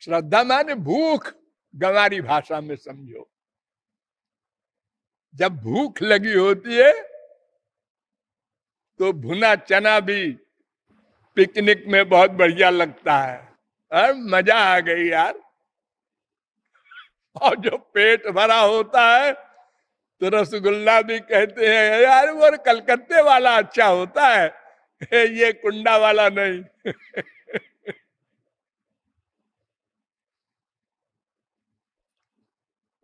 श्रद्धा माने भूख गंवारी भाषा में समझो। जब भूख लगी होती है तो भुना चना भी पिकनिक में बहुत बढ़िया लगता है। और मज़ा आ गई यार। और जो पेट भरा होता है तो रसगुल्ला भी कहते हैं, यार, वो कलकत्ते वाला अच्छा होता है। ये कुंडा वाला नहीं।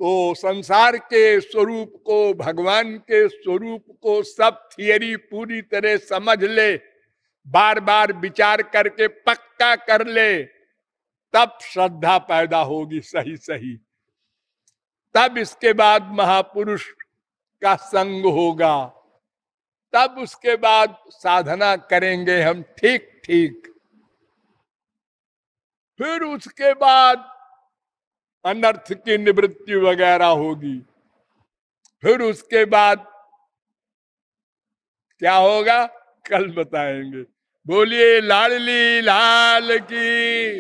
तो संसार के स्वरूप को, भगवान के स्वरूप को सब थियरी पूरी तरह समझ ले बार बार विचार करके पक्का कर ले, तब श्रद्धा पैदा होगी सही सही तब इसके बाद महापुरुष का संग होगा। तब उसके बाद साधना करेंगे हम ठीक ठीक फिर उसके बाद अनर्थ की निवृत्ति वगैरह होगी। फिर उसके बाद क्या होगा? कल बताएँगे। बोलिए, लाडली लाल की।